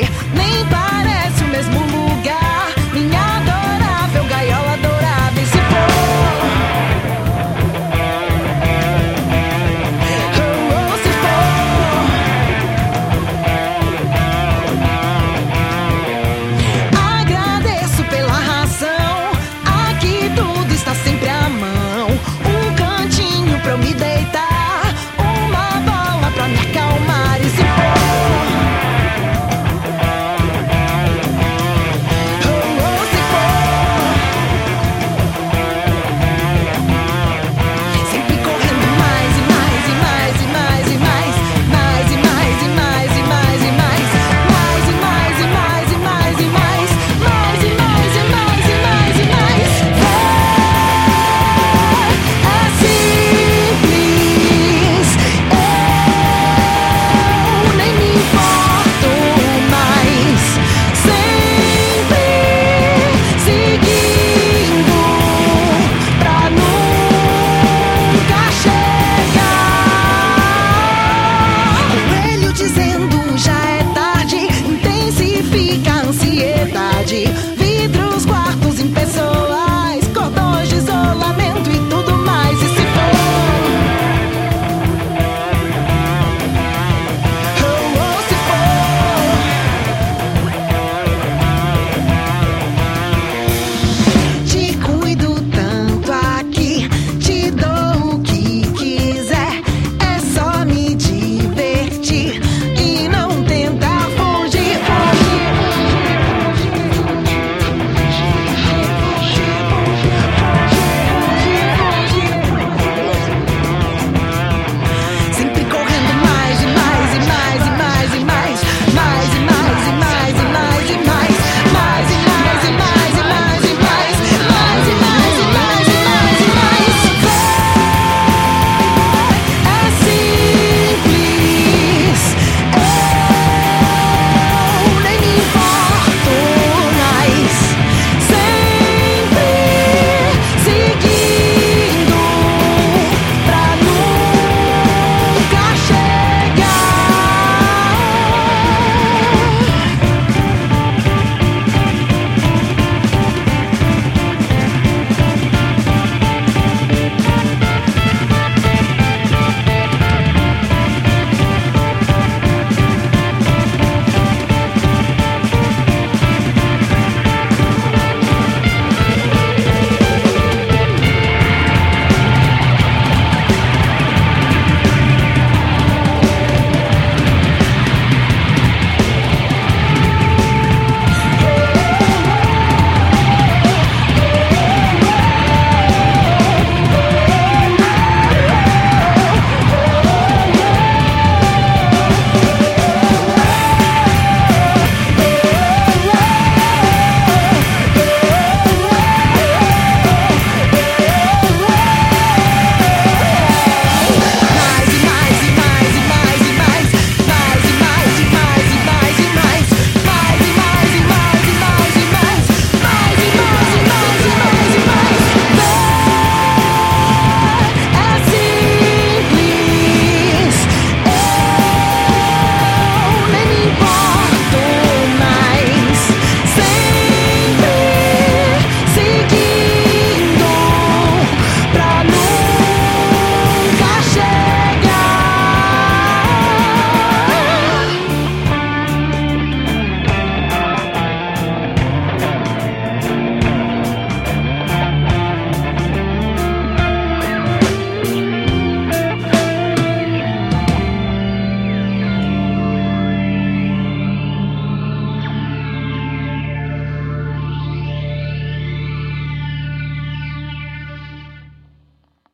Me by